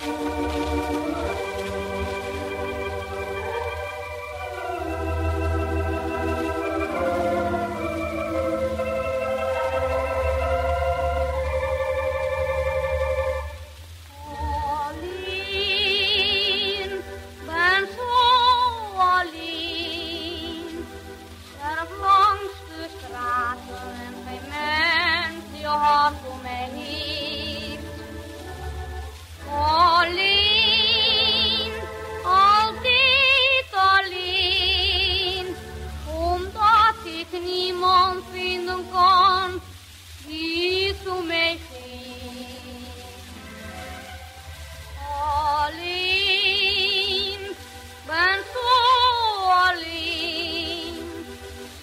Bye.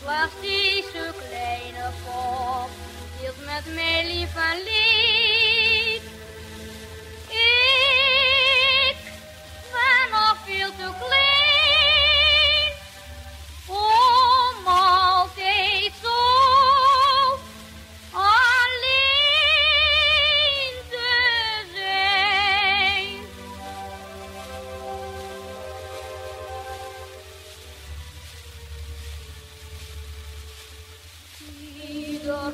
Slechts deze kleine pop deelt met mij lief en